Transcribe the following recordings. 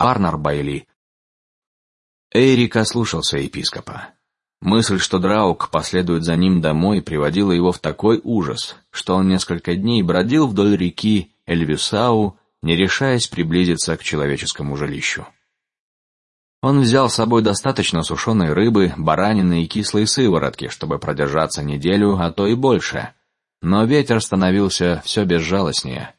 Арнар Байли. Эрик ослушался епископа. Мысль, что Драук последует за ним домой, приводила его в такой ужас, что он несколько дней бродил вдоль реки Эльвисау, не решаясь приблизиться к человеческому жилищу. Он взял с собой достаточно сушеной рыбы, баранины и кислой сыворотки, чтобы продержаться неделю, а то и больше. Но ветер становился все безжалостнее.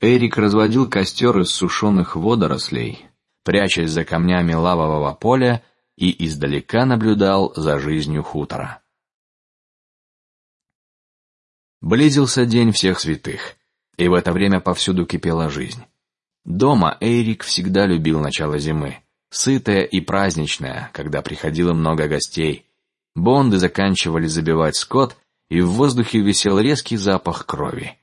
Эрик разводил костер из сушеных водорослей, прячась за камнями лавового поля, и издалека наблюдал за жизнью хутора. Близился день всех святых, и в это время повсюду кипела жизнь. Дома Эрик всегда любил начало зимы, сытое и праздничное, когда приходило много гостей. Бонды заканчивали забивать скот, и в воздухе висел резкий запах крови.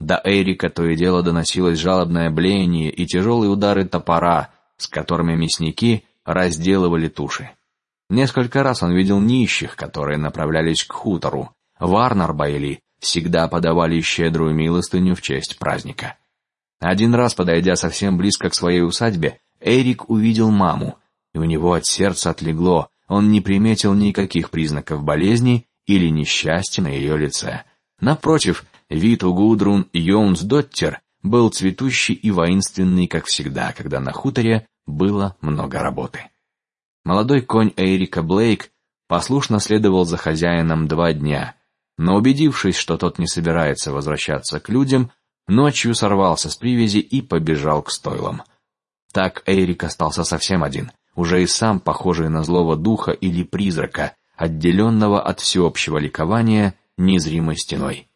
До Эрика то и дело доносилось жалобное блеяние и тяжелые удары топора, с которыми мясники разделывали туши. Несколько раз он видел нищих, которые направлялись к хутору. В Арнарбайли всегда подавали щедрую милостыню в честь праздника. Один раз, подойдя совсем близко к своей усадьбе, Эрик увидел маму, и у него от сердца отлегло. Он не приметил никаких признаков болезни или несчастья на ее лице. Напротив, вид у Гудрун Йонсдоттер был цветущий и воинственный, как всегда, когда на хуторе было много работы. Молодой конь Эрика Блейк послушно следовал за хозяином два дня, но убедившись, что тот не собирается возвращаться к людям, ночью сорвался с привязи и побежал к стойлам. Так Эрик остался совсем один, уже и сам похожий на злого духа или призрака, отделенного от всеобщего ликования незримой стеной.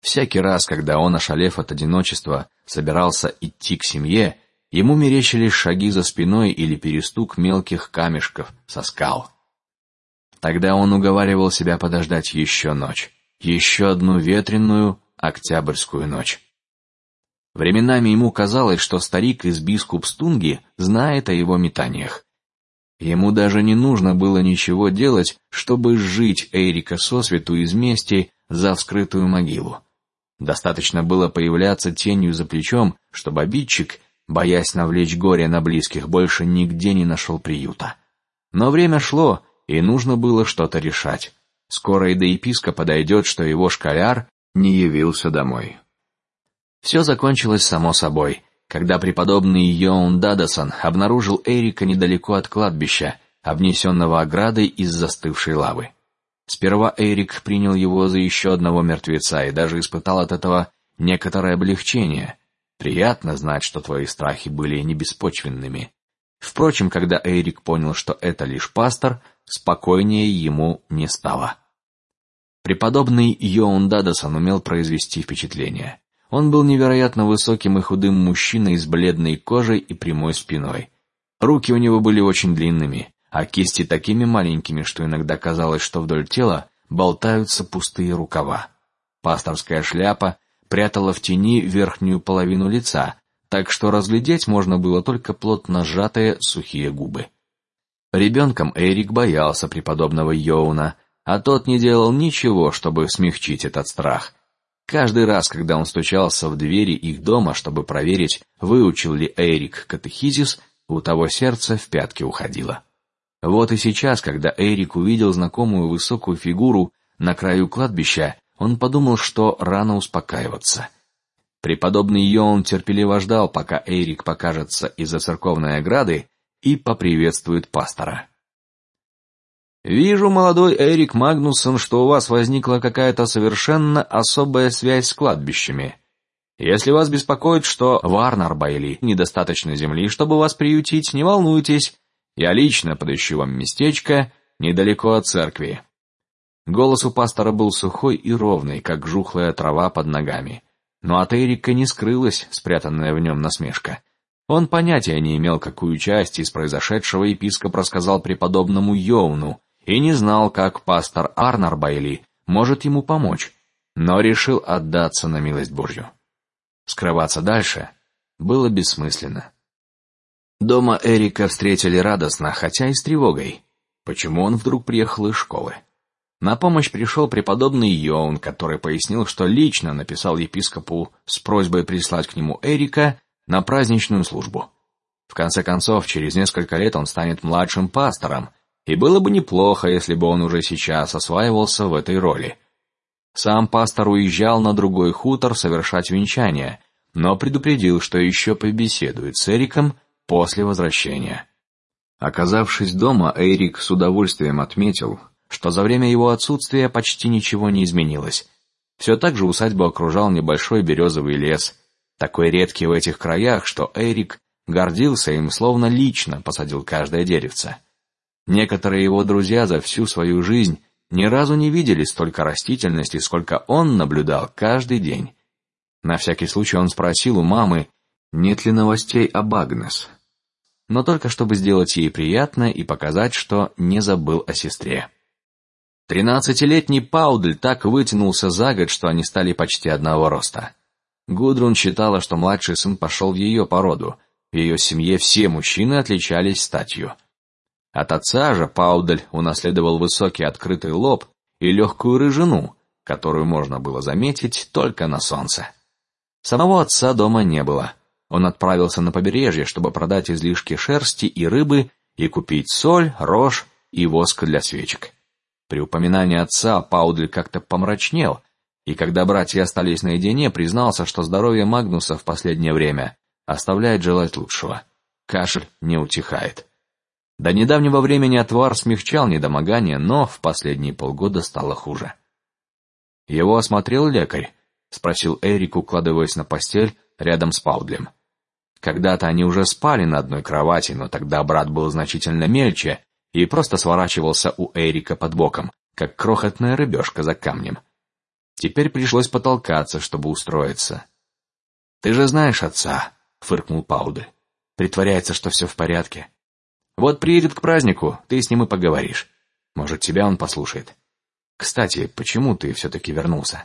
Всякий раз, когда он, ошалев от одиночества, собирался идти к семье, ему мерещились шаги за спиной или перестук мелких камешков со скал. Тогда он уговаривал себя подождать еще ночь, еще одну ветреную октябрьскую ночь. Временами ему казалось, что старик из Бискупстунги знает о его метаниях. Ему даже не нужно было ничего делать, чтобы сжить Эрика сосвету из мести за вскрытую могилу. Достаточно было появляться тенью за плечом, чтобы обидчик, боясь навлечь горе на близких, больше нигде не нашел приюта. Но время шло, и нужно было что-то решать. Скоро и до епископа дойдет, что его школяр не явился домой. Все закончилось само собой, когда преподобный Йоун Дадасон обнаружил Эрика недалеко от кладбища, обнесенного оградой из застывшей лавы. Сперва Эрик принял его за еще одного мертвеца и даже испытал от этого некоторое облегчение. Приятно знать, что твои страхи были не беспочвенными. Впрочем, когда Эрик понял, что это лишь пастор, спокойнее ему не стало. Преподобный Йоун Дадасон умел произвести впечатление. Он был невероятно высоким и худым мужчиной с бледной кожей и прямой спиной. Руки у него были очень длинными, а кисти такими маленькими, что иногда казалось, что вдоль тела болтаются пустые рукава. Пасторская шляпа прятала в тени верхнюю половину лица, так что разглядеть можно было только плотно сжатые сухие губы. Ребенком Эрик боялся преподобного Йоуна, а тот не делал ничего, чтобы смягчить этот страх. Каждый раз, когда он стучался в двери их дома, чтобы проверить, выучил ли Эрик катехизис, у того сердце в пятки уходило. Вот и сейчас, когда Эрик увидел знакомую высокую фигуру на краю кладбища, он подумал, что рано успокаиваться. Преподобный Йон терпеливо ждал, пока Эрик покажется из-за церковной ограды и поприветствует пастора. Вижу, молодой Эрик Магнусон, что у вас возникла какая-то совершенно особая связь с кладбищами. Если вас беспокоит, что в Арнарбайли недостаточно земли, чтобы вас приютить, не волнуйтесь. Я лично подыщу вам местечко недалеко от церкви. Голос у пастора был сухой и ровный, как жухлая трава под ногами. Но от Эрика не скрылась спрятанная в нем насмешка. Он понятия не имел, какую часть из произошедшего епископ рассказал преподобному Йоуну, и не знал, как пастор Арнар Байли может ему помочь, но решил отдаться на милость Божью. Скрываться дальше было бессмысленно. Дома Эрика встретили радостно, хотя и с тревогой. Почему он вдруг приехал из школы? На помощь пришел преподобный Йоун, который пояснил, что лично написал епископу с просьбой прислать к нему Эрика, на праздничную службу. В конце концов, через несколько лет он станет младшим пастором, и было бы неплохо, если бы он уже сейчас осваивался в этой роли. Сам пастор уезжал на другой хутор совершать венчание, но предупредил, что еще побеседует с Эриком после возвращения. Оказавшись дома, Эрик с удовольствием отметил, что за время его отсутствия почти ничего не изменилось. Все так же усадьбу окружал небольшой березовый лес, такой редкий в этих краях, что Эрик гордился им, словно лично посадил каждое деревце. Некоторые его друзья за всю свою жизнь ни разу не видели столько растительности, сколько он наблюдал каждый день. На всякий случай он спросил у мамы, нет ли новостей об Агнес, но только чтобы сделать ей приятно и показать, что не забыл о сестре. Тринадцатилетний Паудль так вытянулся за год, что они стали почти одного роста. Гудрун считала, что младший сын пошел в ее породу. В ее семье все мужчины отличались статью. От отца же Паудель унаследовал высокий открытый лоб и легкую рыжину, которую можно было заметить только на солнце. Самого отца дома не было. Он отправился на побережье, чтобы продать излишки шерсти и рыбы и купить соль, рожь и воск для свечек. При упоминании отца Паудель как-то помрачнел, и когда братья остались наедине, признался, что здоровье Магнуса в последнее время оставляет желать лучшего. Кашель не утихает. До недавнего времени отвар смягчал недомогание, но в последние полгода стало хуже. Его осмотрел лекарь, спросил Эрик, укладываясь на постель рядом с Паудлем. Когда-то они уже спали на одной кровати, но тогда брат был значительно мельче и просто сворачивался у Эрика под боком, как крохотная рыбешка за камнем. Теперь пришлось потолкаться, чтобы устроиться. Ты же знаешь отца, фыркнул Паудль. Притворяется, что все в порядке. Вот приедет к празднику, ты с ним и поговоришь. Может, тебя он послушает. Кстати, почему ты все-таки вернулся?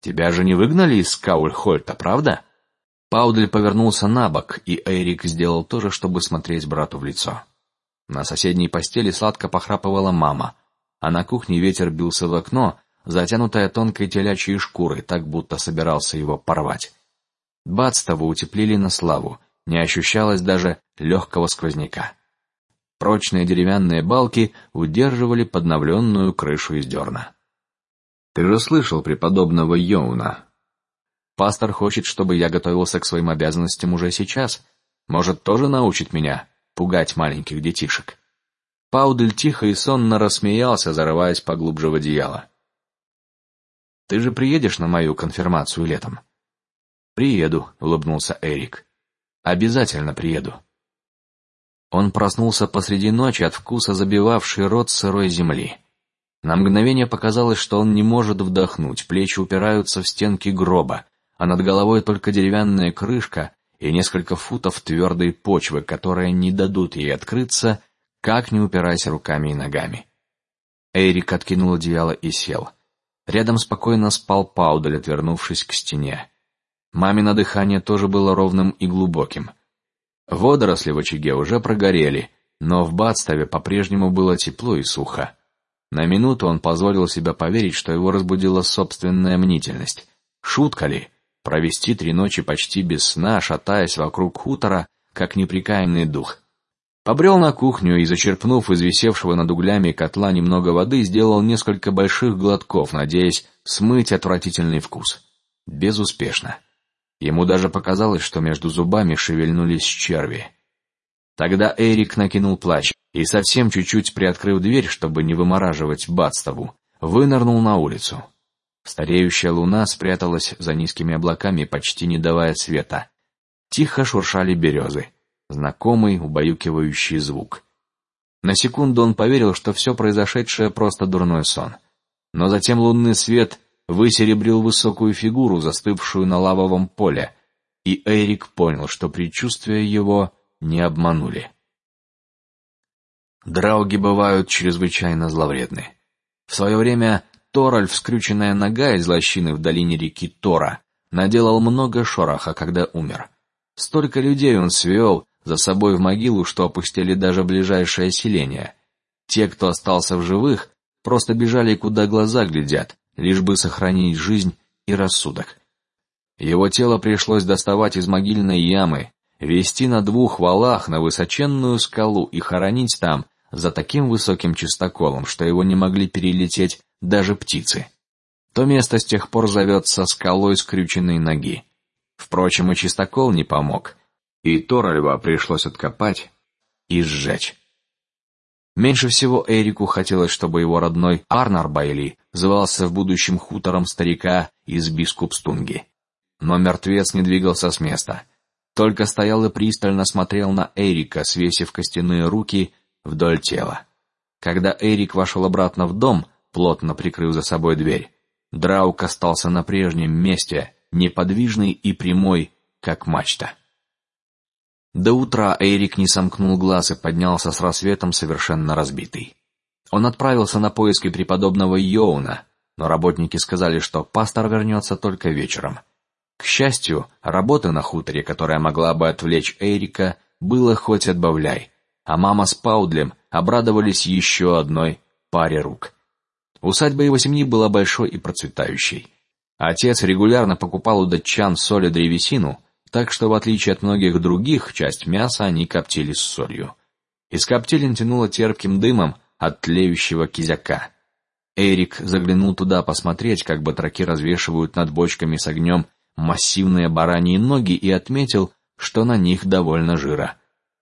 Тебя же не выгнали из Каульхольта, правда? Паудель повернулся на бок, и Эрик сделал то же, чтобы смотреть брату в лицо. На соседней постели сладко похрапывала мама, а на кухне ветер бился в окно, затянутое тонкой телячьей шкурой, так будто собирался его порвать. Бадстово утеплили на славу, не ощущалось даже легкого сквозняка. Прочные деревянные балки удерживали подновленную крышу из дерна. Ты же слышал преподобного Йоуна? Пастор хочет, чтобы я готовился к своим обязанностям уже сейчас. Может, тоже научит меня пугать маленьких детишек. Паудель тихо и сонно рассмеялся, зарываясь поглубже в одеяло. Ты же приедешь на мою конфирмацию летом? Приеду, улыбнулся Эрик. Обязательно приеду. Он проснулся посреди ночи от вкуса забивавшей рот сырой земли. На мгновение показалось, что он не может вдохнуть, плечи упираются в стенки гроба, а над головой только деревянная крышка и несколько футов твердой почвы, которые не дадут ей открыться, как не упираясь руками и ногами. Эрик откинул одеяло и сел. Рядом спокойно спал Паудель, отвернувшись к стене. Мамино дыхание тоже было ровным и глубоким. Водоросли в очаге уже прогорели, но в Бадставе по-прежнему было тепло и сухо. На минуту он позволил себе поверить, что его разбудила собственная мнительность. Шутка ли провести три ночи почти без сна, шатаясь вокруг хутора, как неприкаянный дух? Побрел на кухню и, зачерпнув из висевшего над углями котла немного воды, сделал несколько больших глотков, надеясь смыть отвратительный вкус. Безуспешно. Ему даже показалось, что между зубами шевельнулись черви. Тогда Эрик накинул плащ и совсем чуть-чуть приоткрыв дверь, чтобы не вымораживать Бадстову, вынырнул на улицу. Стареющая луна спряталась за низкими облаками, почти не давая света. Тихо шуршали березы, знакомый убаюкивающий звук. На секунду он поверил, что все произошедшее просто дурной сон, но затем лунный свет высеребрил высокую фигуру, застывшую на лавовом поле, и Эрик понял, что предчувствия его не обманули. Драуги бывают чрезвычайно зловредны. В свое время Торальф, скрюченная нога из лощины в долине реки Тора, наделал много шороха, когда умер. Столько людей он свел за собой в могилу, что опустили даже ближайшее селение. Те, кто остался в живых, просто бежали куда глаза глядят, лишь бы сохранить жизнь и рассудок. Его тело пришлось доставать из могильной ямы, вести на двух валах на высоченную скалу и хоронить там за таким высоким чистоколом, что его не могли перелететь даже птицы. То место с тех пор зовется скалой скрюченной ноги. Впрочем, и чистокол не помог, и Торальва пришлось откопать и сжечь. Меньше всего Эрику хотелось, чтобы его родной Арнар Байли звался в будущем хутором старика из Бискупстунги. Но мертвец не двигался с места, только стоял и пристально смотрел на Эрика, свесив костяные руки вдоль тела. Когда Эрик вошел обратно в дом, плотно прикрыв за собой дверь, Драук остался на прежнем месте, неподвижный и прямой, как мачта. До утра Эрик не сомкнул глаз и поднялся с рассветом совершенно разбитый. Он отправился на поиски преподобного Йоуна, но работники сказали, что пастор вернется только вечером. К счастью, работы на хуторе, которая могла бы отвлечь Эрика, было хоть отбавляй, а мама с Паудлем обрадовались еще одной паре рук. Усадьба его семьи была большой и процветающей. Отец регулярно покупал у датчан соль и древесину, так что в отличие от многих других, часть мяса они коптили с солью. Из коптилин тянуло терпким дымом от тлеющего кизяка. Эрик заглянул туда посмотреть, как батраки развешивают над бочками с огнем массивные бараньи ноги и отметил, что на них довольно жира.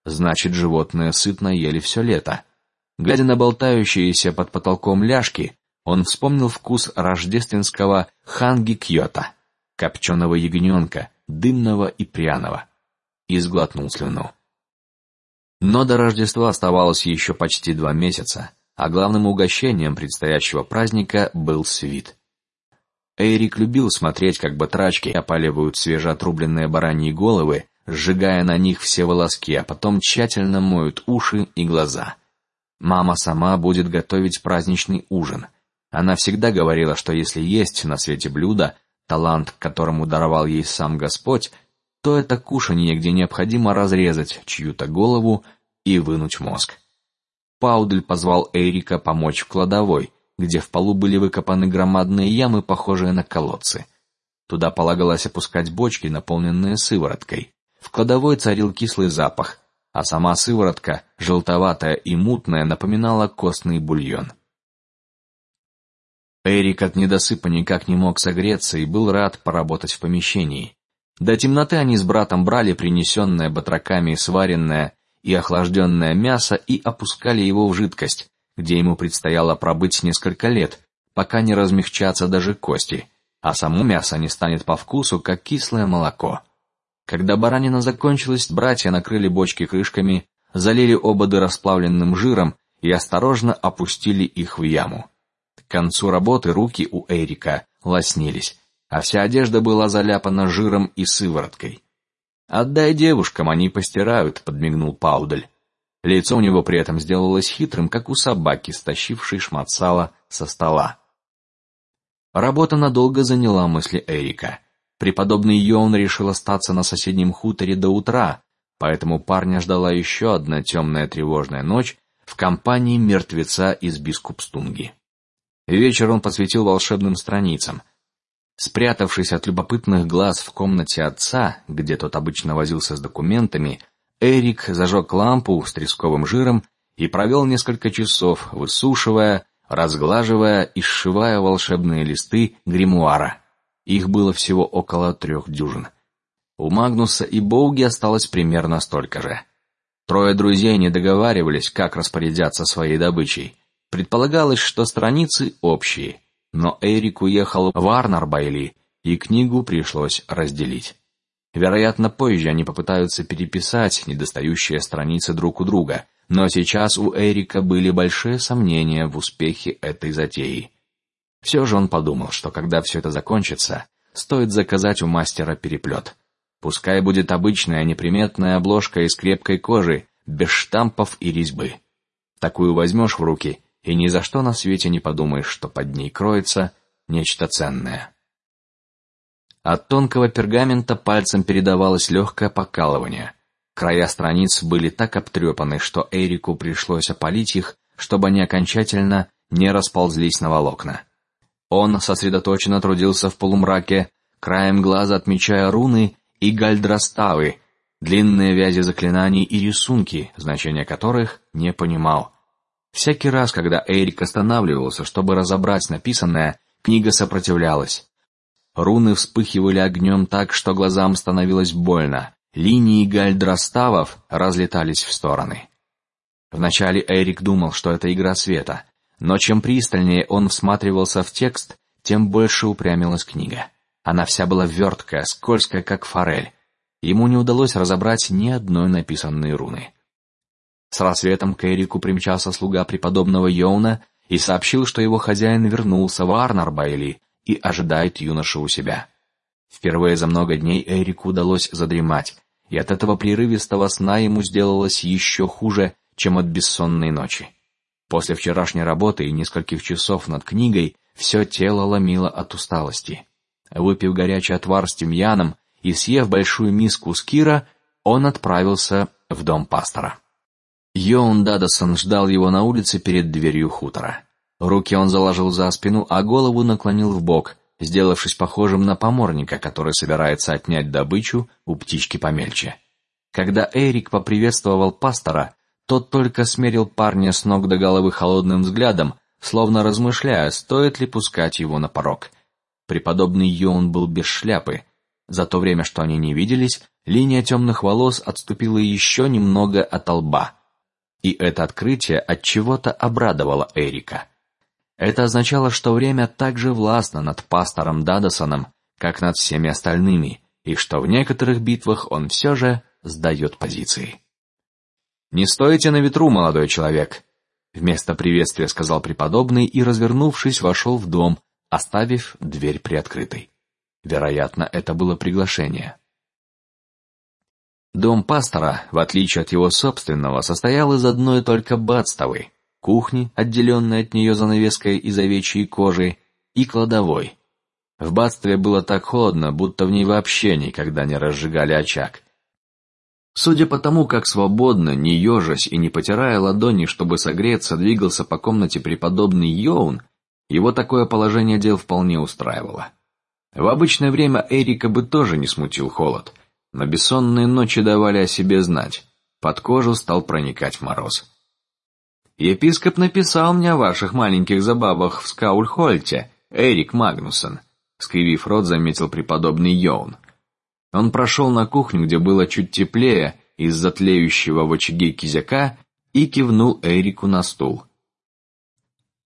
Значит, животные сытно ели все лето. Глядя на болтающиеся под потолком ляжки, он вспомнил вкус рождественского ханги кьота, копченого ягненка, дымного и пряного, и сглотнул слюну. Но до Рождества оставалось еще почти два месяца, а главным угощением предстоящего праздника был свит. Эрик любил смотреть, как батрачки опаливают свежеотрубленные бараньи головы, сжигая на них все волоски, а потом тщательно моют уши и глаза. Мама сама будет готовить праздничный ужин. Она всегда говорила, что если есть на свете блюдо, талант, которому даровал ей сам Господь, то это кушанье, где необходимо разрезать чью-то голову и вынуть мозг. Паудель позвал Эрика помочь в кладовой, где в полу были выкопаны громадные ямы, похожие на колодцы. Туда полагалось опускать бочки, наполненные сывороткой. В кладовой царил кислый запах, а сама сыворотка, желтоватая и мутная, напоминала костный бульон. Эрик от недосыпа никак не мог согреться и был рад поработать в помещении. До темноты они с братом брали принесенное батраками сваренное и охлажденное мясо и опускали его в жидкость, где ему предстояло пробыть несколько лет, пока не размягчатся даже кости, а само мясо не станет по вкусу, как кислое молоко. Когда баранина закончилась, братья накрыли бочки крышками, залили ободы расплавленным жиром и осторожно опустили их в яму. К концу работы руки у Эрика лоснились, а вся одежда была заляпана жиром и сывороткой. Отдай девушкам, они постирают, подмигнул Паудель. Лицо у него при этом сделалось хитрым, как у собаки, стащившей шмат сала со стола. Работа надолго заняла мысли Эрика. Преподобный Йон решил остаться на соседнем хуторе до утра, поэтому парня ждала еще одна темная тревожная ночь в компании мертвеца из Бискупстунги. Вечер он посвятил волшебным страницам. Спрятавшись от любопытных глаз в комнате отца, где тот обычно возился с документами, Эрик зажег лампу с тресковым жиром и провел несколько часов, высушивая, разглаживая и сшивая волшебные листы гримуара. Их было всего около трех дюжин. У Магнуса и Боуги осталось примерно столько же. Трое друзей не договаривались, как распорядятся своей добычей. Предполагалось, что страницы общие, но Эрик уехал в Арнарбайли, и книгу пришлось разделить. Вероятно, позже они попытаются переписать недостающие страницы друг у друга, но сейчас у Эрика были большие сомнения в успехе этой затеи. Все же он подумал, что когда все это закончится, стоит заказать у мастера переплет. Пускай будет обычная неприметная обложка из крепкой кожи, без штампов и резьбы. Такую возьмешь в руки и ни за что на свете не подумаешь, что под ней кроется нечто ценное. От тонкого пергамента пальцем передавалось легкое покалывание. Края страниц были так обтрепаны, что Эрику пришлось опалить их, чтобы они окончательно не расползлись на волокна. Он сосредоточенно трудился в полумраке, краем глаза отмечая руны и гальдраставы, длинные вязи заклинаний и рисунки, значения которых не понимал. Всякий раз, когда Эрик останавливался, чтобы разобрать написанное, книга сопротивлялась. Руны вспыхивали огнем так, что глазам становилось больно. Линии гальдраставов разлетались в стороны. Вначале Эрик думал, что это игра света, но чем пристальнее он всматривался в текст, тем больше упрямилась книга. Она вся была верткая, скользкая, как форель. Ему не удалось разобрать ни одной написанной руны. С рассветом к Эрику примчался слуга преподобного Йоуна и сообщил, что его хозяин вернулся в Арнарбайли и ожидает юношу у себя. Впервые за много дней Эрику удалось задремать, и от этого прерывистого сна ему сделалось еще хуже, чем от бессонной ночи. После вчерашней работы и нескольких часов над книгой все тело ломило от усталости. Выпив горячий отвар с тимьяном и съев большую миску скира, он отправился в дом пастора. Йоун Дадасон ждал его на улице перед дверью хутора. Руки он заложил за спину, а голову наклонил в бок, сделавшись похожим на поморника, который собирается отнять добычу у птички помельче. Когда Эрик поприветствовал пастора, тот только смерил парня с ног до головы холодным взглядом, словно размышляя, стоит ли пускать его на порог. Преподобный Йоун был без шляпы. За то время, что они не виделись, линия темных волос отступила еще немного от лба, и это открытие от чего-то обрадовало Эрика. Это означало, что время так же властно над пастором Дадасоном, как над всеми остальными, и что в некоторых битвах он все же сдает позиции. Не стойте на ветру, молодой человек, Вместо приветствия сказал преподобный и, развернувшись, вошел в дом, оставив дверь приоткрытой. Вероятно, это было приглашение. Дом пастора, в отличие от его собственного, состоял из одной только бадстовой, кухни, отделенной от нее занавеской из овечьей кожи, и кладовой. В бадстве было так холодно, будто в ней вообще никогда не разжигали очаг. Судя по тому, как свободно, не ежась и не потирая ладони, чтобы согреться, двигался по комнате преподобный Йоун, его такое положение дел вполне устраивало. В обычное время Эрика бы тоже не смутил холод, но бессонные ночи давали о себе знать. Под кожу стал проникать мороз. Епископ написал мне о ваших маленьких забавах в Скаульхольте, Эрик Магнусон, скривив рот, заметил преподобный Йоун. Он прошел на кухню, где было чуть теплее из-за тлеющего в очаге кизяка, и кивнул Эрику на стул.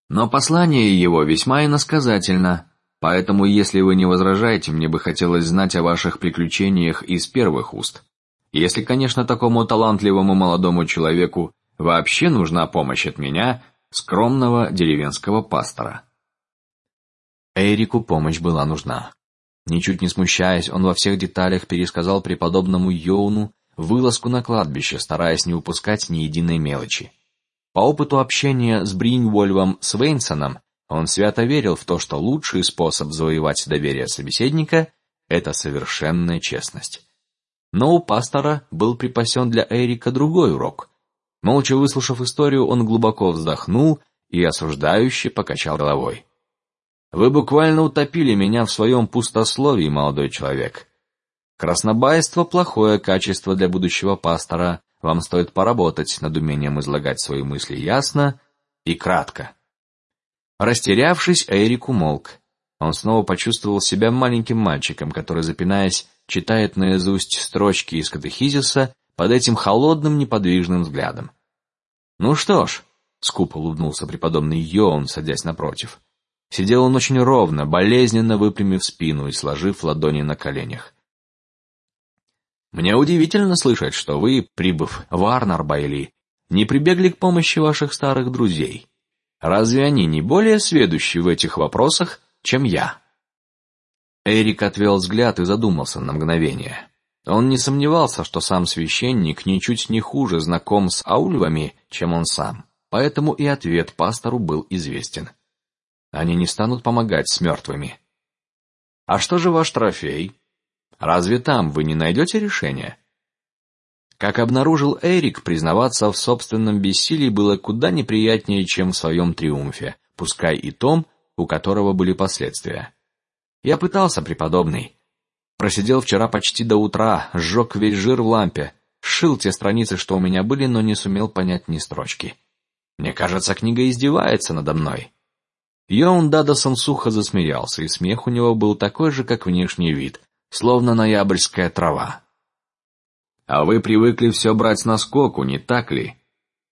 Но послание его весьма иносказательно, поэтому, если вы не возражаете, мне бы хотелось знать о ваших приключениях из первых уст. Если, конечно, такому талантливому молодому человеку вообще нужна помощь от меня, скромного деревенского пастора. Эрику помощь была нужна. Ничуть не смущаясь, он во всех деталях пересказал преподобному Йоуну вылазку на кладбище, стараясь не упускать ни единой мелочи. По опыту общения с Бриньвольвом Свейнсоном он свято верил в то, что лучший способ завоевать доверие собеседника – это совершенная честность. Но у пастора был припасен для Эрика другой урок. Молча выслушав историю, он глубоко вздохнул и осуждающе покачал головой. Вы буквально утопили меня в своем пустословии, молодой человек. Краснобайство плохое качество для будущего пастора. Вам стоит поработать над умением излагать свои мысли ясно и кратко. Растерявшись, Эрик умолк. Он снова почувствовал себя маленьким мальчиком, который, запинаясь, читает наизусть строчки из катехизиса под этим холодным неподвижным взглядом. Ну что ж, скупо улыбнулся преподобный Йоун, садясь напротив. Сидел он очень ровно, болезненно выпрямив спину и сложив ладони на коленях. Мне удивительно слышать, что вы, прибыв в Арнарбайли, не прибегли к помощи ваших старых друзей. Разве они не более сведущи в этих вопросах, чем я? Эрик отвел взгляд и задумался на мгновение. Он не сомневался, что сам священник ничуть не хуже знаком с аульвами, чем он сам, поэтому и ответ пастору был известен. Они не станут помогать с мертвыми. А что же ваш трофей? Разве там вы не найдете решения? Как обнаружил Эрик, признаваться в собственном бессилии было куда неприятнее, чем в своем триумфе, пускай и том, у которого были последствия. Я пытался, преподобный, Просидел вчера почти до утра, сжег весь жир в лампе, шил те страницы, что у меня были, но не сумел понять ни строчки. Мне кажется, книга издевается надо мной. Йоун Дадосон сухо засмеялся, и смех у него был такой же, как внешний вид, словно ноябрьская трава. А вы привыкли все брать на скоку, не так ли?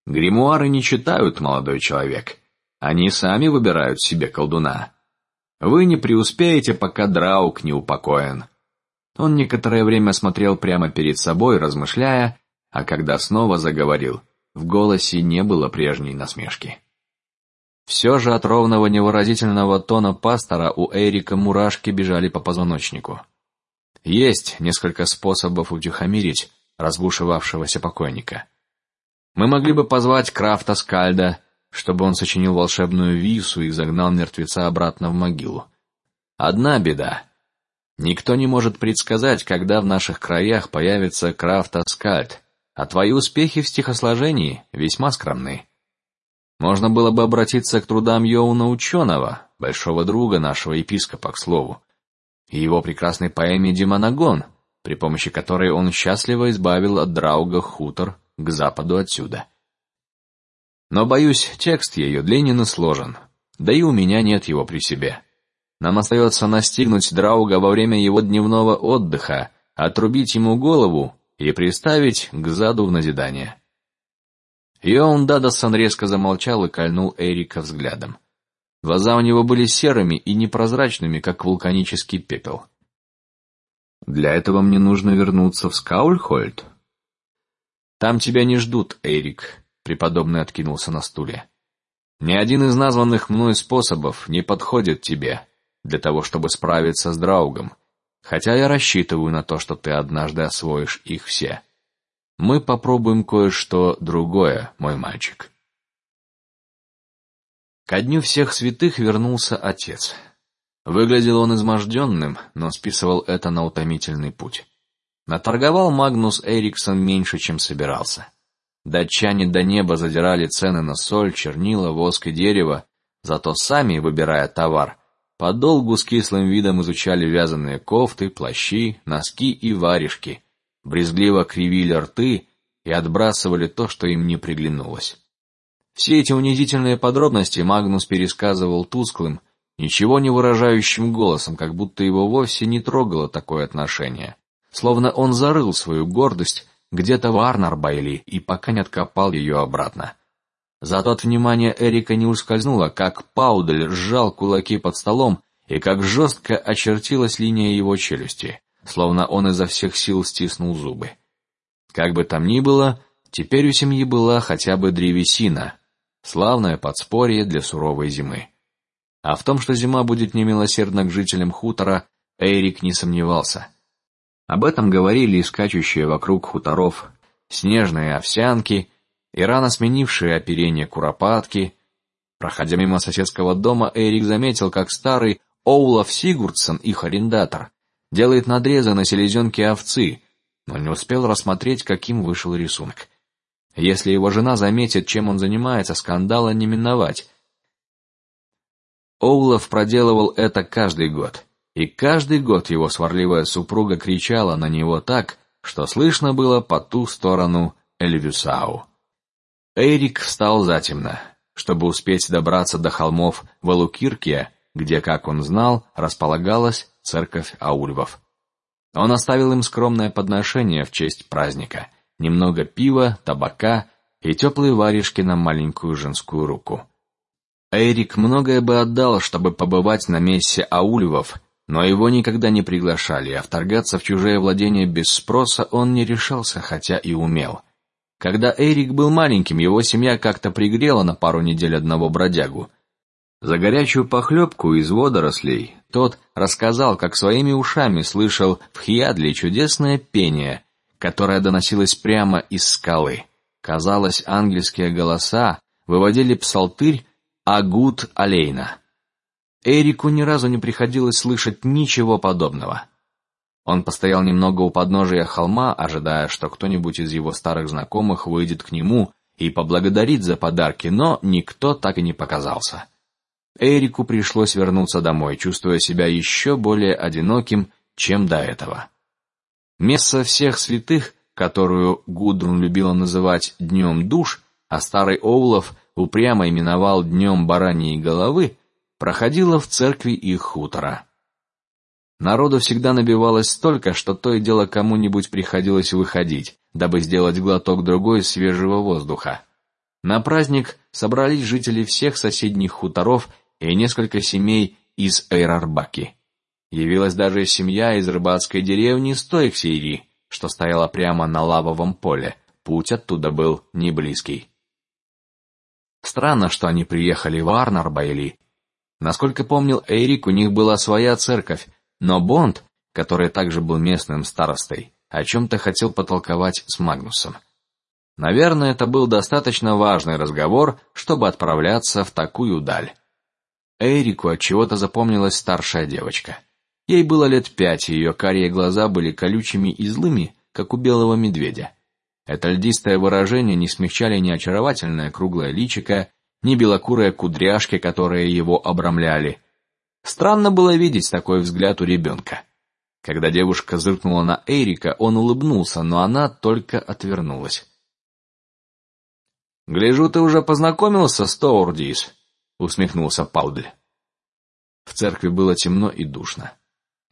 Гримуары не читают, молодой человек. Они сами выбирают себе колдуна. Вы не преуспеете, пока Драук не упокоен. Он некоторое время смотрел прямо перед собой, размышляя, а когда снова заговорил, в голосе не было прежней насмешки. Все же от ровного невыразительного тона пастора у Эрика мурашки бежали по позвоночнику. Есть несколько способов утихомирить разбушевавшегося покойника. Мы могли бы позвать Крафта Скальда, чтобы он сочинил волшебную вису и загнал мертвеца обратно в могилу. Одна беда: никто не может предсказать, когда в наших краях появится Крафта Скальд, а твои успехи в стихосложении весьма скромны. Можно было бы обратиться к трудам Йоуна ученого, большого друга нашего епископа, к слову, и его прекрасной поэме Демонагон, при помощи которой он счастливо избавил от Драуга хутор к западу отсюда. Но боюсь, текст ее длинен и сложен, да и у меня нет его при себе. Нам остается настигнуть Драуга во время его дневного отдыха, отрубить ему голову и приставить к заду в назидание. Йоун Дадасан резко замолчал и кольнул Эрика взглядом. Глаза у него были серыми и непрозрачными, как вулканический пепел. Для этого мне нужно вернуться в Скаульхольд. Там тебя не ждут, Эрик. Преподобный откинулся на стуле. Ни один из названных мной способов не подходит тебе для того, чтобы справиться с Драугом, хотя я рассчитываю на то, что ты однажды освоишь их все. Мы попробуем кое-что другое, мой мальчик. Ко дню всех святых вернулся отец. Выглядел он изможденным, но списывал это на утомительный путь. Наторговал Магнус Эриксон меньше, чем собирался. Датчане до неба задирали цены на соль, чернила, воск и дерево, зато сами, выбирая товар, подолгу с кислым видом изучали вязаные кофты, плащи, носки и варежки, брезгливо кривили рты и отбрасывали то, что им не приглянулось. Все эти унизительные подробности Магнус пересказывал тусклым, ничего не выражающим голосом, как будто его вовсе не трогало такое отношение, словно он зарыл свою гордость где-то в Арнарбайли и пока не откопал ее обратно. Зато от внимания Эрика не ускользнуло, как Паудель сжал кулаки под столом и как жестко очертилась линия его челюсти, словно он изо всех сил стиснул зубы. Как бы там ни было, теперь у семьи была хотя бы древесина, славное подспорье для суровой зимы. А в том, что зима будет немилосердна к жителям хутора, Эрик не сомневался. Об этом говорили и скачущие вокруг хуторов снежные овсянки и рано сменившие оперение куропатки. Проходя мимо соседского дома, Эрик заметил, как старый Оулов Сигурдсон, их арендатор, делает надрезы на селезенке овцы, но не успел рассмотреть, каким вышел рисунок. Если его жена заметит, чем он занимается, скандала не миновать. Оулов проделывал это каждый год. И каждый год его сварливая супруга кричала на него так, что слышно было по ту сторону Эльвюсау. Эрик встал затемно, чтобы успеть добраться до холмов Валукиркия, где, как он знал, располагалась церковь Аульвов. Он оставил им скромное подношение в честь праздника: немного пива, табака и теплые варежки на маленькую женскую руку. Эрик многое бы отдал, чтобы побывать на мессе Аульвов но его никогда не приглашали, а вторгаться в чужие владения без спроса он не решался, хотя и умел. Когда Эрик был маленьким, его семья как-то пригрела на пару недель одного бродягу. За горячую похлебку из водорослей тот рассказал, как своими ушами слышал в Хиадле чудесное пение, которое доносилось прямо из скалы. Казалось, ангельские голоса выводили псалтырь Агут Алейна. Эрику ни разу не приходилось слышать ничего подобного. Он постоял немного у подножия холма, ожидая, что кто-нибудь из его старых знакомых выйдет к нему и поблагодарит за подарки, но никто так и не показался. Эрику пришлось вернуться домой, чувствуя себя еще более одиноким, чем до этого. Место всех святых, которую Гудрун любила называть днем душ, а старый Оулов упрямо именовал днем бараньей головы, проходило в церкви их хутора. Народу всегда набивалось столько, что то и дело кому-нибудь приходилось выходить, дабы сделать глоток другой свежего воздуха. На праздник собрались жители всех соседних хуторов и несколько семей из Эйрарбаки. Явилась даже семья из рыбацкой деревни Стойксири, что стояла прямо на лавовом поле. Путь оттуда был не близкий. Странно, что они приехали в Арнарбайли. Насколько помнил Эрик, у них была своя церковь, но Бонд, который также был местным старостой, о чем-то хотел потолковать с Магнусом. Наверное, это был достаточно важный разговор, чтобы отправляться в такую даль. Эрику от чего-то запомнилась старшая девочка. Ей было лет пять, и ее карие глаза были колючими и злыми, как у белого медведя. Это льдистое выражение не смягчали ни очаровательное круглое личико, ни белокурые кудряшки, которые его обрамляли, Странно было видеть такой взгляд у ребенка. Когда девушка зыркнула на Эрика, он улыбнулся, но она только отвернулась. Гляжу, ты уже познакомился с Тоурдис, усмехнулся Паудль. В церкви было темно и душно.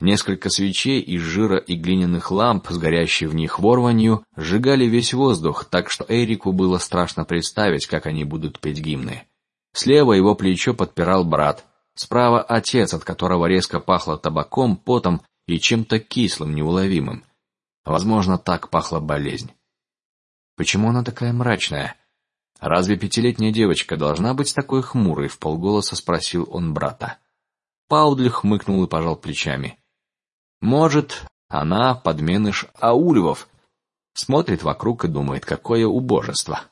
Несколько свечей из жира и глиняных ламп с горящей в них ворванью сжигали весь воздух, так что Эрику было страшно представить, как они будут петь гимны. Слева его плечо подпирал брат, Справа отец, от которого резко пахло табаком, потом и чем-то кислым, неуловимым. Возможно, так пахла болезнь. Почему она такая мрачная? Разве пятилетняя девочка должна быть такой хмурой? В полголоса спросил он брата. Паудли хмыкнул и пожал плечами. Может, она подменыш Аульвов, смотрит вокруг и думает, какое убожество.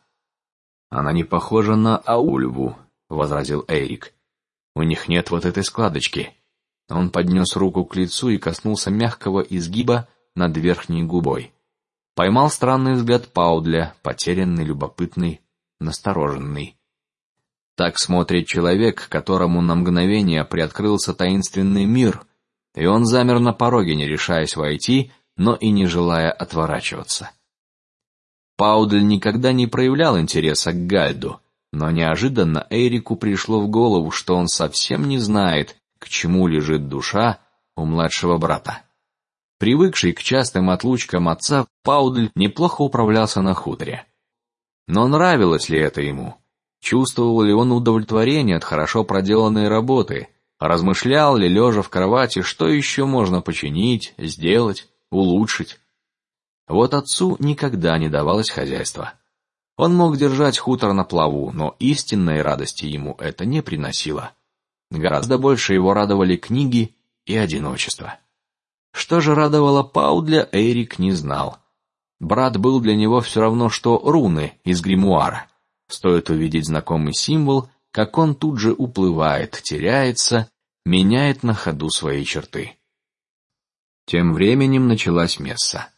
Она не похожа на Аульву, возразил Эрик. У них нет вот этой складочки. Он поднес руку к лицу и коснулся мягкого изгиба над верхней губой. Поймал странный взгляд Паудля, потерянный, любопытный, настороженный. Так смотрит человек, которому на мгновение приоткрылся таинственный мир, и он замер на пороге, не решаясь войти, но и не желая отворачиваться. Паудль никогда не проявлял интереса к Гальду, но неожиданно Эрику пришло в голову, что он совсем не знает, к чему лежит душа у младшего брата. Привыкший к частым отлучкам отца, Паудль неплохо управлялся на хуторе. Но нравилось ли это ему? Чувствовал ли он удовлетворение от хорошо проделанной работы? Размышлял ли лежа в кровати, что еще можно починить, сделать, улучшить? Вот отцу никогда не давалось хозяйство. Он мог держать хутор на плаву, но истинной радости ему это не приносило. Гораздо больше его радовали книги и одиночество. Что же радовало Паудля, Эрик не знал. Брат был для него все равно, что руны из гримуара. Стоит увидеть знакомый символ, как он тут же уплывает, теряется, меняет на ходу свои черты. Тем временем началась месса.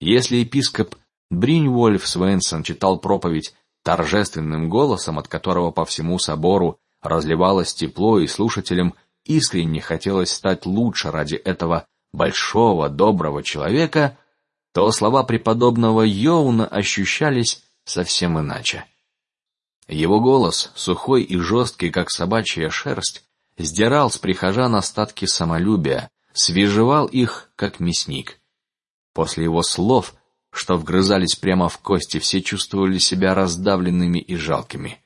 Если епископ Бриньвольф Свенсон читал проповедь торжественным голосом, от которого по всему собору разливалось тепло, и слушателям искренне хотелось стать лучше ради этого большого доброго человека, то слова преподобного Йоуна ощущались совсем иначе. Его голос, сухой и жесткий, как собачья шерсть, сдирал с прихожан остатки самолюбия, свежевал их, как мясник. После его слов что вгрызались прямо в кости, все чувствовали себя раздавленными и жалкими.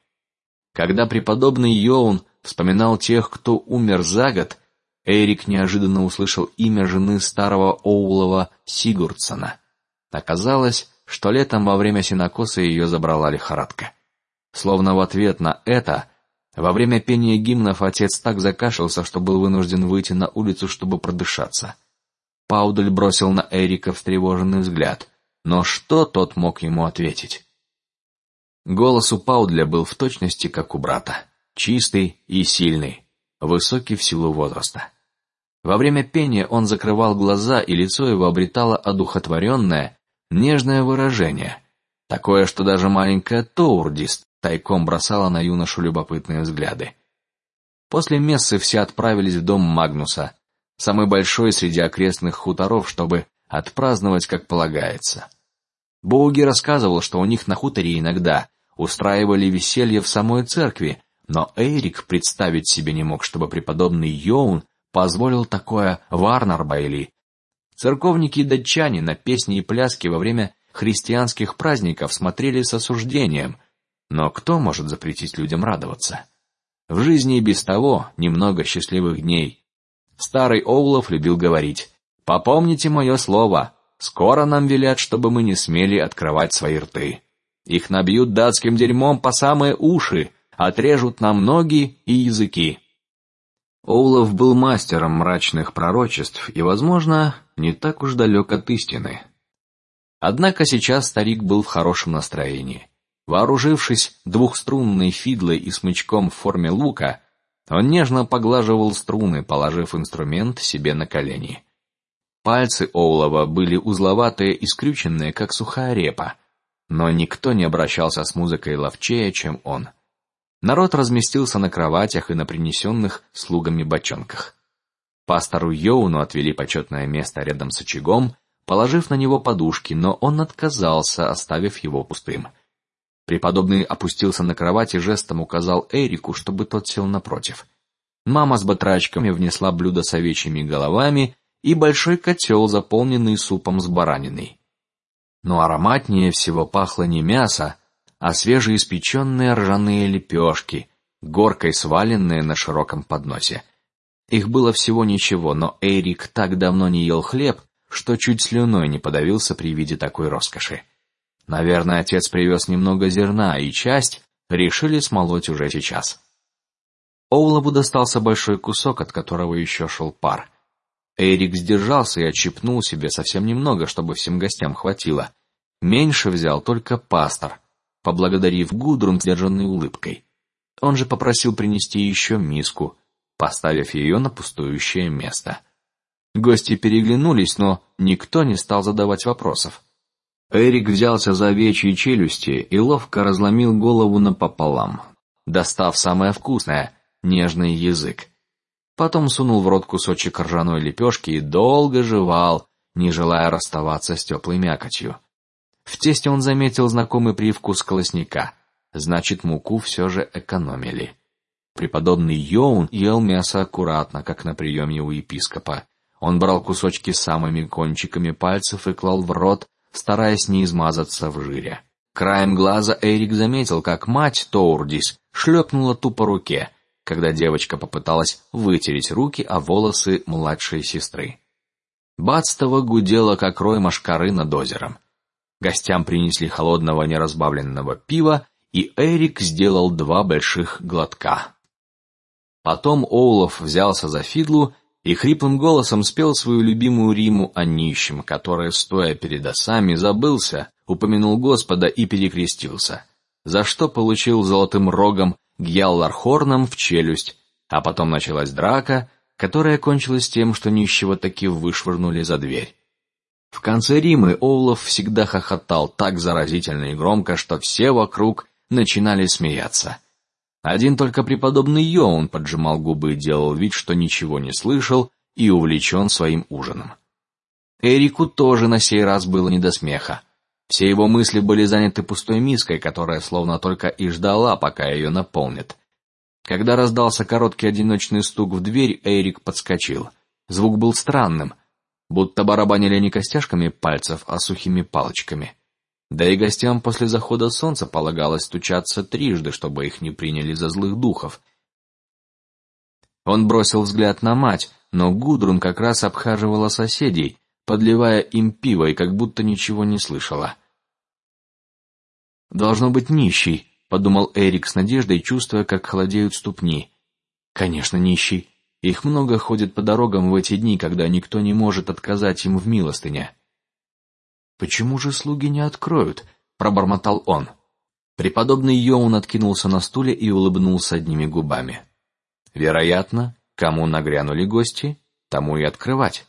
Когда преподобный Йоун вспоминал тех, кто умер за год, Эрик неожиданно услышал имя жены старого Оулова Сигурдсона. Оказалось, что летом во время синокоса ее забрала лихорадка. Словно в ответ на это, во время пения гимнов отец так закашлялся, что был вынужден выйти на улицу, чтобы продышаться. Паудель бросил на Эрика встревоженный взгляд. Но что тот мог ему ответить? Голос у Паудля был в точности как у брата, чистый и сильный, высокий в силу возраста. Во время пения он закрывал глаза, и лицо его обретало одухотворенное, нежное выражение, такое, что даже маленькая Тоурдис тайком бросала на юношу любопытные взгляды. После мессы все отправились в дом Магнуса. самый большой среди окрестных хуторов, чтобы отпраздновать, как полагается. Боуги рассказывал, что у них на хуторе иногда устраивали веселье в самой церкви, но Эрик представить себе не мог, чтобы преподобный Йоун позволил такое в Арнарбайли. Церковники и датчане на песни и пляски во время христианских праздников смотрели с осуждением, но кто может запретить людям радоваться? В жизни и без того немного счастливых дней. Старый Оулов любил говорить: "Попомните мое слово, скоро нам велят, чтобы мы не смели открывать свои рты. Их набьют датским дерьмом по самые уши, отрежут нам ноги и языки". Оулов был мастером мрачных пророчеств и, возможно, не так уж далек от истины. Однако сейчас старик был в хорошем настроении. Вооружившись двухструнной фидлой и смычком в форме лука, он нежно поглаживал струны, положив инструмент себе на колени. Пальцы Оулова были узловатые и скрюченные, как сухая репа, но никто не обращался с музыкой ловчее, чем он. Народ разместился на кроватях и на принесенных слугами бочонках. Пастору Йоуну отвели почетное место рядом с очагом, положив на него подушки, но он отказался, оставив его пустым. Преподобный опустился на кровать и жестом указал Эрику, чтобы тот сел напротив. Мама с батрачками внесла блюдо с овечьими головами и большой котел, заполненный супом с бараниной. Но ароматнее всего пахло не мясо, а свежеиспеченные ржаные лепешки, горкой сваленные на широком подносе. Их было всего ничего, но Эрик так давно не ел хлеб, что чуть слюной не подавился при виде такой роскоши. Наверное, отец привез немного зерна, и часть решили смолоть уже сейчас. Оулову достался большой кусок, от которого еще шел пар. Эрик сдержался и отщипнул себе совсем немного, чтобы всем гостям хватило. Меньше взял только пастор, поблагодарив Гудрун сдержанной улыбкой. Он же попросил принести еще миску, поставив ее на пустующее место. Гости переглянулись, но никто не стал задавать вопросов. Эрик взялся за овечьи челюсти и ловко разломил голову напополам, достав самое вкусное — нежный язык. Потом сунул в рот кусочек ржаной лепешки и долго жевал, не желая расставаться с теплой мякотью. В тесте он заметил знакомый привкус колосника, значит муку все же экономили. Преподобный Йоун ел мясо аккуратно, как на приеме у епископа. Он брал кусочки самыми кончиками пальцев и клал в рот, стараясь не измазаться в жире. Краем глаза Эрик заметил, как мать Тоурдис шлепнула ту по руке, когда девочка попыталась вытереть руки о волосы младшей сестры. Бадстово гудело, как рой машкары над озером. Гостям принесли холодного неразбавленного пива, и Эрик сделал два больших глотка. Потом Оулов взялся за фидлу и хриплым голосом спел свою любимую риму о нищем, который, стоя перед осами, забылся, упомянул Господа и перекрестился, за что получил золотым рогом Гьяллархорном в челюсть, а потом началась драка, которая кончилась тем, что нищего таки вышвырнули за дверь. В конце Римы Олаф всегда хохотал так заразительно и громко, что все вокруг начинали смеяться. Один только преподобный Йоун поджимал губы и делал вид, что ничего не слышал и увлечен своим ужином. Эрику тоже на сей раз было не до смеха. Все его мысли были заняты пустой миской, которая словно только и ждала, пока ее наполнят. Когда раздался короткий одиночный стук в дверь, Эрик подскочил. Звук был странным, будто барабанили не костяшками пальцев, а сухими палочками. Да и гостям после захода солнца полагалось стучаться трижды, чтобы их не приняли за злых духов. Он бросил взгляд на мать, но Гудрун как раз обхаживала соседей, подливая им пиво и как будто ничего не слышала. Должно быть нищий, подумал Эрик с надеждой, чувствуя, как холодеют ступни. Конечно, нищий. Их много ходит по дорогам в эти дни, когда никто не может отказать им в милостыне. Почему же слуги не откроют? пробормотал он. Преподобный Йоун откинулся на стуле и улыбнулся одними губами. Вероятно, кому нагрянули гости, тому и открывать.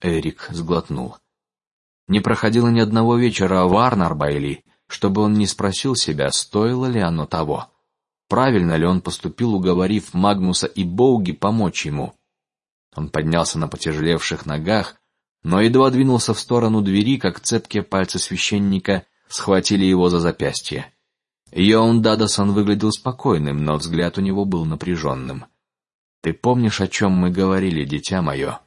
Эрик сглотнул. Не проходило ни одного вечера в Арнарбайли, чтобы он не спросил себя, стоило ли оно того. Правильно ли он поступил, уговорив Магнуса и Боуги помочь ему? Он поднялся на потяжелевших ногах, но едва двинулся в сторону двери, как цепкие пальцы священника схватили его за запястье. Йоун Дадасон выглядел спокойным, но взгляд у него был напряженным. Ты помнишь, о чем мы говорили, дитя мое?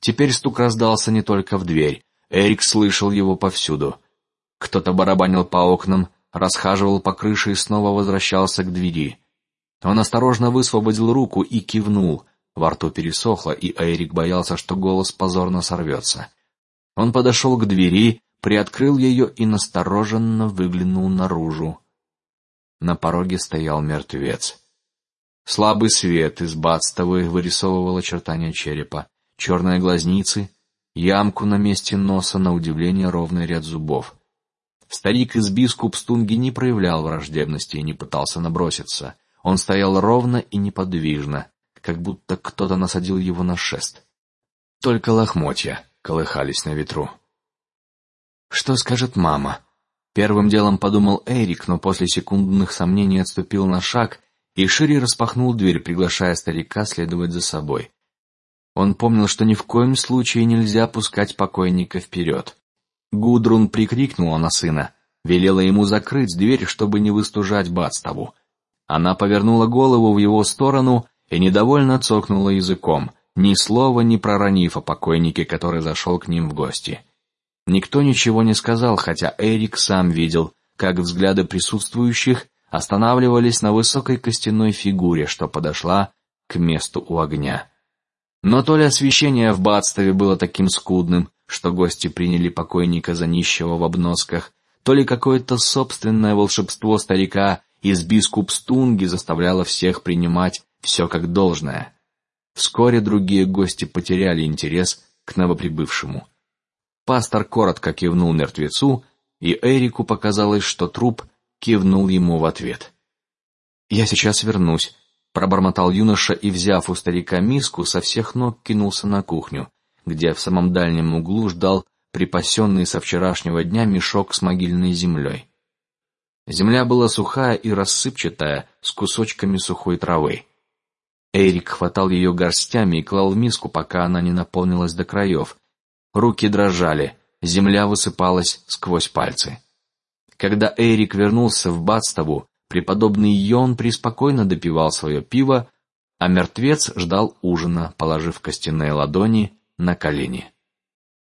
Теперь стук раздался не только в дверь. Эрик слышал его повсюду. Кто-то барабанил по окнам, расхаживал по крыше и снова возвращался к двери. Он осторожно высвободил руку и кивнул. Во рту пересохло, и Эрик боялся, что голос позорно сорвется. Он подошел к двери, приоткрыл ее и настороженно выглянул наружу. На пороге стоял мертвец. Слабый свет из бадстовой вырисовывал очертания черепа, черные глазницы, ямку на месте носа, на удивление ровный ряд зубов. Старик из Бискупстунги не проявлял враждебности и не пытался наброситься. Он стоял ровно и неподвижно, как будто кто-то насадил его на шест. Только лохмотья колыхались на ветру. Что скажет мама? Первым делом подумал Эрик, но после секундных сомнений отступил на шаг и шире распахнул дверь, приглашая старика следовать за собой. Он помнил, что ни в коем случае нельзя пускать покойника вперед. Гудрун прикрикнула на сына, велела ему закрыть дверь, чтобы не выстужать Бадставу. Она повернула голову в его сторону и недовольно цокнула языком, ни слова не проронив о покойнике, который зашел к ним в гости. Никто ничего не сказал, хотя Эрик сам видел, как взгляды присутствующих останавливались на высокой костяной фигуре, что подошла к месту у огня. Но то ли освещение в Бадставе было таким скудным, что гости приняли покойника за нищего в обносках, то ли какое-то собственное волшебство старика из Бискупстунги заставляло всех принимать все как должное. Вскоре другие гости потеряли интерес к новоприбывшему. Пастор коротко кивнул мертвецу, и Эрику показалось, что труп кивнул ему в ответ. Я сейчас вернусь, пробормотал юноша и, взяв у старика миску, со всех ног кинулся на кухню, где в самом дальнем углу ждал припасенный со вчерашнего дня мешок с могильной землей. Земля была сухая и рассыпчатая, с кусочками сухой травы. Эрик хватал ее горстями и клал в миску, пока она не наполнилась до краев. Руки дрожали, земля высыпалась сквозь пальцы. Когда Эрик вернулся в Бадставу, преподобный Йон преспокойно допивал свое пиво, а мертвец ждал ужина, положив костяные ладони на колени.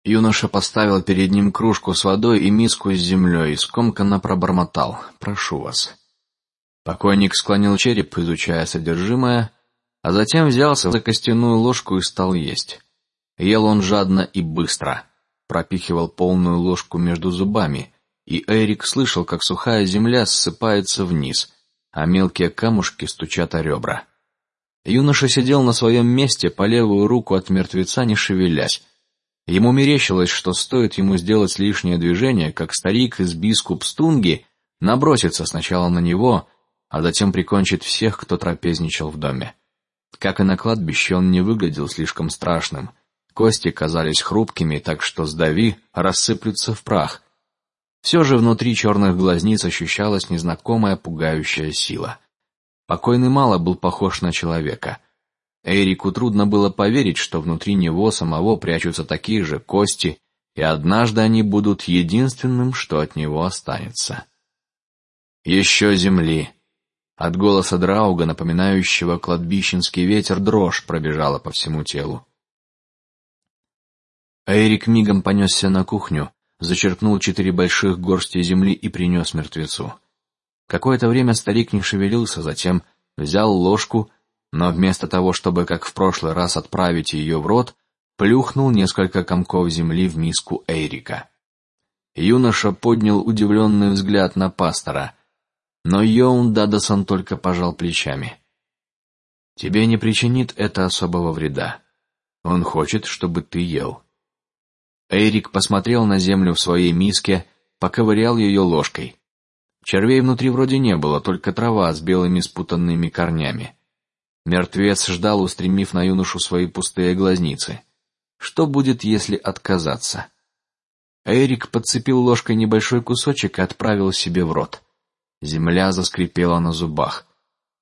Юноша поставил перед ним кружку с водой и миску с землей и скомканно пробормотал: "Прошу вас". Покойник склонил череп, изучая содержимое, а затем взялся за костяную ложку и стал есть. Ел он жадно и быстро, пропихивал полную ложку между зубами, и Эрик слышал, как сухая земля ссыпается вниз, а мелкие камушки стучат о ребра. Юноша сидел на своем месте по левую руку от мертвеца, не шевелясь. Ему мерещилось, что стоит ему сделать лишнее движение, как старик из Бискупстунги набросится сначала на него, а затем прикончит всех, кто трапезничал в доме. Как и на кладбище, он не выглядел слишком страшным. Кости казались хрупкими, так что сдави, рассыплются в прах. Все же внутри черных глазниц ощущалась незнакомая пугающая сила. Покойный мало был похож на человека. Эрику трудно было поверить, что внутри него самого прячутся такие же кости, и однажды они будут единственным, что от него останется. Еще земли. От голоса Драуга, напоминающего кладбищенский ветер, дрожь пробежала по всему телу. Эрик мигом понесся на кухню, зачерпнул четыре больших горсти земли и принес мертвецу. Какое-то время старик не шевелился, затем взял ложку, но вместо того, чтобы как в прошлый раз отправить ее в рот, плюхнул несколько комков земли в миску Эрика. Юноша поднял удивленный взгляд на пастора, но Йоун Дадасон только пожал плечами. Тебе не причинит это особого вреда. Он хочет, чтобы ты ел. Эрик посмотрел на землю в своей миске, поковырял ее ложкой. Червей внутри вроде не было, только трава с белыми спутанными корнями. Мертвец ждал, устремив на юношу свои пустые глазницы. Что будет, если отказаться? Эрик подцепил ложкой небольшой кусочек и отправил себе в рот. Земля заскрипела на зубах.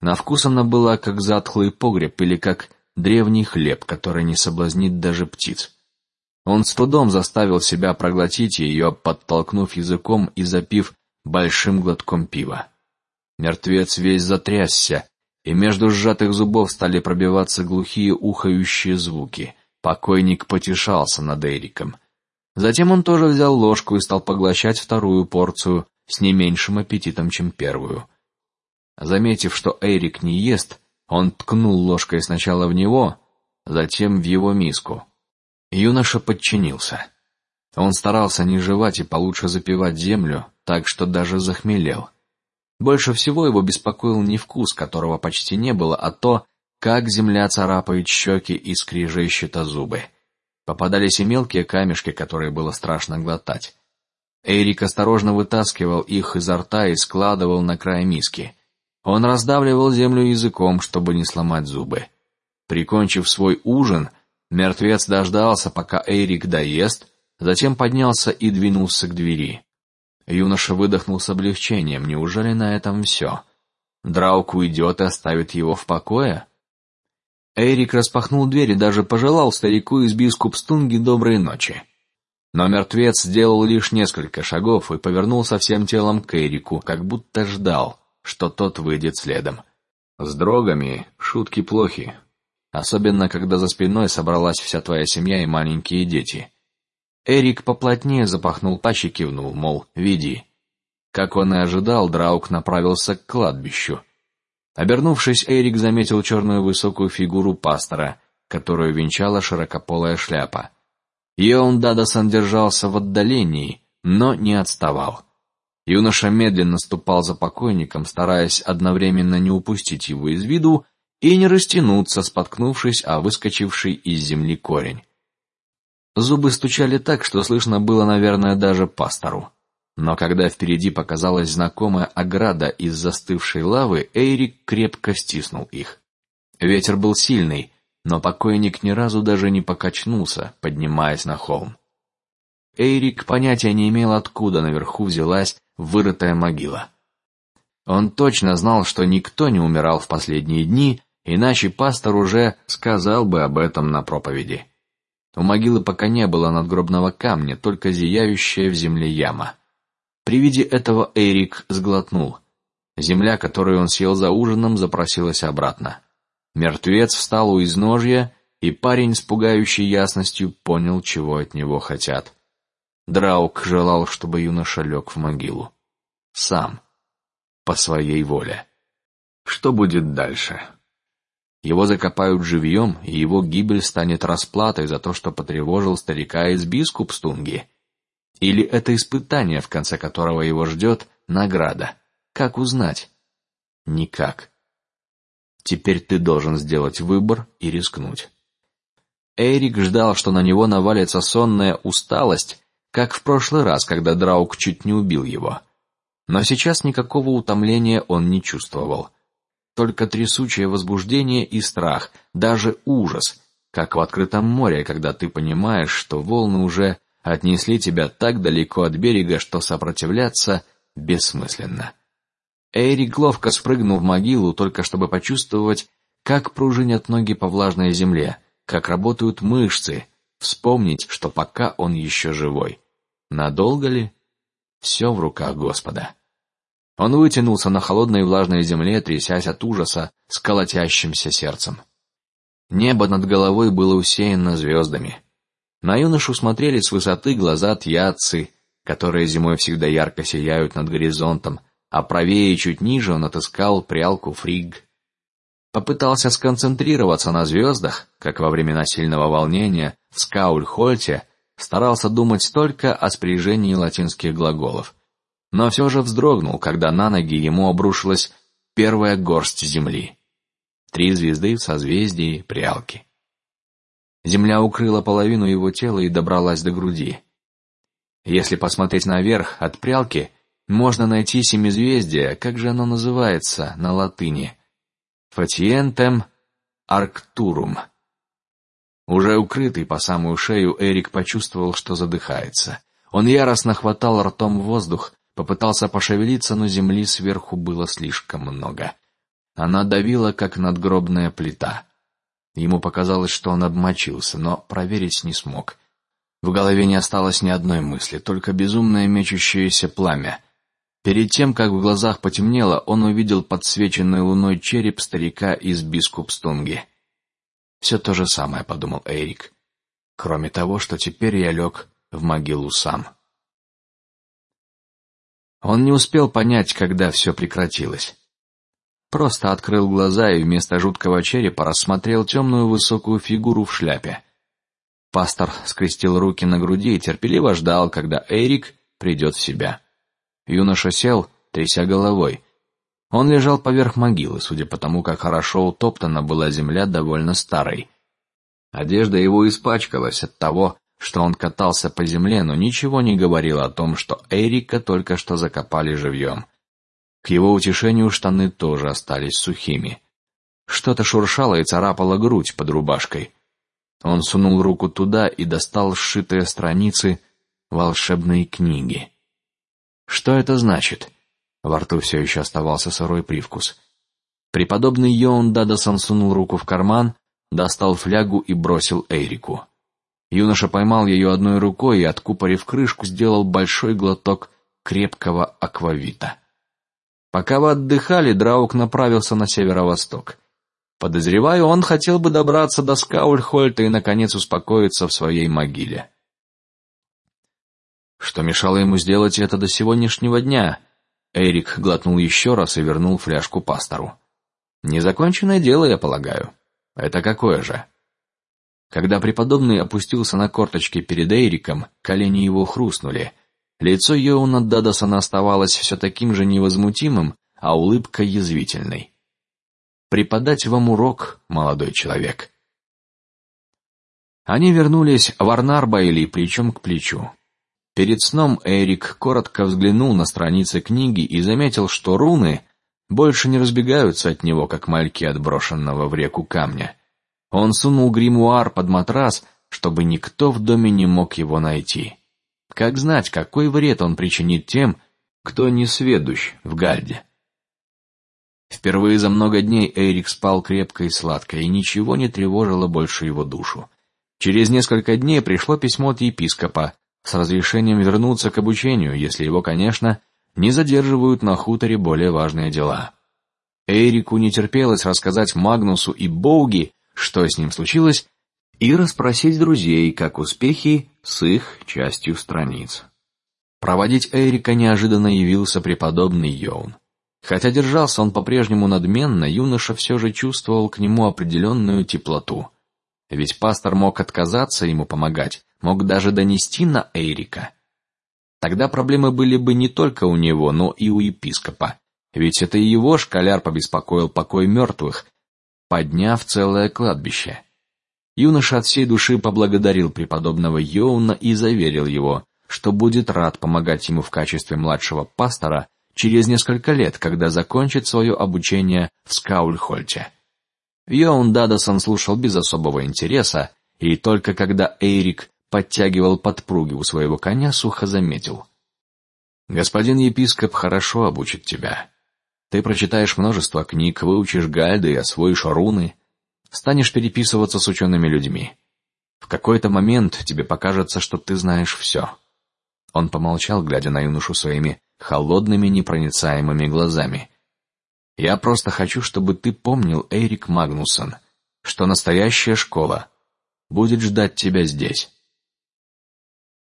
На вкус она была как затхлый погреб или как древний хлеб, который не соблазнит даже птиц. Он с трудом заставил себя проглотить ее, подтолкнув языком и запив большим глотком пива. Мертвец весь затрясся, и между сжатых зубов стали пробиваться глухие ухающие звуки. Покойник потешался над Эриком. Затем он тоже взял ложку и стал поглощать вторую порцию с не меньшим аппетитом, чем первую. Заметив, что Эрик не ест, он ткнул ложкой сначала в него, затем в его миску. Юноша подчинился. Он старался не жевать и получше запивать землю, так что даже захмелел. Больше всего его беспокоил не вкус, которого почти не было, а то, как земля царапает щеки и скрежещет зубы. Попадались и мелкие камешки, которые было страшно глотать. Эрик осторожно вытаскивал их изо рта и складывал на край миски. Он раздавливал землю языком, чтобы не сломать зубы. Прикончив свой ужин, мертвец дождался, пока Эрик доест, затем поднялся и двинулся к двери. Юноша выдохнул с облегчением. Неужели на этом все? Драук уйдет и оставит его в покое? Эрик распахнул дверь и даже пожелал старику из Бискупстунги доброй ночи. Но мертвец сделал лишь несколько шагов и повернулся всем телом к Эрику, как будто ждал, что тот выйдет следом. С дрогами шутки плохи, особенно когда за спиной собралась вся твоя семья и маленькие дети. Эрик поплотнее запахнул плащ и кивнул, мол, веди. Как он и ожидал, Драук направился к кладбищу. Обернувшись, Эрик заметил черную высокую фигуру пастора, которую венчала широкополая шляпа. Йон Дадасон держался в отдалении, но не отставал. Юноша медленно ступал за покойником, стараясь одновременно не упустить его из виду и не растянуться, споткнувшись о выскочивший из земли корень. Зубы стучали так, что слышно было, наверное, даже пастору. Но когда впереди показалась знакомая ограда из застывшей лавы, Эйрик крепко стиснул их. Ветер был сильный, но покойник ни разу даже не покачнулся, поднимаясь на холм. Эйрик понятия не имел, откуда наверху взялась вырытая могила. Он точно знал, что никто не умирал в последние дни, иначе пастор уже сказал бы об этом на проповеди. У могилы пока не было надгробного камня, только зияющая в земле яма. При виде этого Эрик сглотнул. Земля, которую он съел за ужином, запросилась обратно. Мертвец встал у изножья, и парень с пугающей ясностью понял, чего от него хотят. Драук желал, чтобы юноша лег в могилу. Сам. По своей воле. Что будет дальше? Его закопают живьем, и его гибель станет расплатой за то, что потревожил старика из Бискупстунги. Или это испытание, в конце которого его ждет награда? Как узнать? Никак. Теперь ты должен сделать выбор и рискнуть. Эрик ждал, что на него навалится сонная усталость, как в прошлый раз, когда Драук чуть не убил его. Но сейчас никакого утомления он не чувствовал, только трясучее возбуждение и страх, даже ужас, как в открытом море, когда ты понимаешь, что волны уже отнесли тебя так далеко от берега, что сопротивляться бессмысленно. Эрик ловко спрыгнул в могилу, только чтобы почувствовать, как пружинят ноги по влажной земле, как работают мышцы, вспомнить, что пока он еще живой. Надолго ли? Все в руках Господа. Он вытянулся на холодной влажной земле, трясясь от ужаса, с колотящимся сердцем. Небо над головой было усеяно звездами. На юношу смотрели с высоты глаза тьяцы, которые зимой всегда ярко сияют над горизонтом, а правее чуть ниже он отыскал прялку фриг. Попытался сконцентрироваться на звездах, как во времена сильного волнения в Скаульхольте старался думать только о спряжении латинских глаголов, но все же вздрогнул, когда на ноги ему обрушилась первая горсть земли. Три звезды в созвездии Прялки. Земля укрыла половину его тела и добралась до груди. Если посмотреть наверх от Прялки, можно найти семизвездие, как же оно называется на латыни? Фатиентем Арктурум. Уже укрытый по самую шею, Эрик почувствовал, что задыхается. Он яростно хватал ртом воздух, попытался пошевелиться, но земли сверху было слишком много. Она давила, как надгробная плита. Ему показалось, что он обмочился, но проверить не смог. В голове не осталось ни одной мысли, только безумное мечущееся пламя. Перед тем, как в глазах потемнело, он увидел подсвеченный луной череп старика из Бискупстунги. Все то же самое, подумал Эрик, кроме того, что теперь я лег в могилу сам. Он не успел понять, когда все прекратилось. Просто открыл глаза и вместо жуткого черепа рассмотрел темную высокую фигуру в шляпе. Пастор скрестил руки на груди и терпеливо ждал, когда Эрик придет в себя. Юноша сел, тряся головой. Он лежал поверх могилы, судя по тому, как хорошо утоптана была земля, довольно старой. Одежда его испачкалась от того, что он катался по земле, но ничего не говорило о том, что Эрика только что закопали живьем. К его утешению штаны тоже остались сухими. Что-то шуршало и царапало грудь под рубашкой. Он сунул руку туда и достал сшитые страницы волшебной книги. Что это значит? Во рту все еще оставался сырой привкус. Преподобный Йоун Дадасон сунул руку в карман, достал флягу и бросил Эрику. Юноша поймал ее одной рукой и, откупорив крышку, сделал большой глоток крепкого аквавита. Пока вы отдыхали, Драук направился на северо-восток. Подозреваю, он хотел бы добраться до Скаульхольта и наконец успокоиться в своей могиле. Что мешало ему сделать это до сегодняшнего дня? Эрик глотнул еще раз и вернул фляжку пастору. Незаконченное дело, я полагаю. Это какое же? Когда преподобный опустился на корточки перед Эриком, колени его хрустнули. Лицо Йоуна Дадасона оставалось все таким же невозмутимым, а улыбка язвительной. Преподать вам урок, молодой человек. Они вернулись в Арнарбайли плечом к плечу. Перед сном Эрик коротко взглянул на страницы книги и заметил, что руны больше не разбегаются от него, как мальки от брошенного в реку камня. Он сунул гримуар под матрас, чтобы никто в доме не мог его найти. Как знать, какой вред он причинит тем, кто не сведущ в Гальде? Впервые за много дней Эрик спал крепко и сладко, и ничего не тревожило больше его душу. Через несколько дней пришло письмо от епископа с разрешением вернуться к обучению, если его, конечно, не задерживают на хуторе более важные дела. Эрику не терпелось рассказать Магнусу и Боуги, что с ним случилось, и расспросить друзей, как успехи с их частью страниц. Проводить Эрика неожиданно явился преподобный Йоун. Хотя держался он по-прежнему надменно, юноша все же чувствовал к нему определенную теплоту. Ведь пастор мог отказаться ему помогать, мог даже донести на Эрика. Тогда проблемы были бы не только у него, но и у епископа. Ведь это его школяр побеспокоил покой мертвых, подняв целое кладбище. Юноша от всей души поблагодарил преподобного Йоуна и заверил его, что будет рад помогать ему в качестве младшего пастора через несколько лет, когда закончит свое обучение в Скаульхольте. Йоун Дадасон слушал без особого интереса, и только когда Эрик подтягивал подпруги у своего коня, сухо заметил: "Господин епископ хорошо обучит тебя. Ты прочитаешь множество книг, выучишь гальды и освоишь руны станешь переписываться с учеными людьми. В какой-то момент тебе покажется, что ты знаешь все. Он помолчал, глядя на юношу своими холодными, непроницаемыми глазами. Я просто хочу, чтобы ты помнил, Эрик Магнусон, что настоящая школа будет ждать тебя здесь.